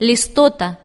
Листota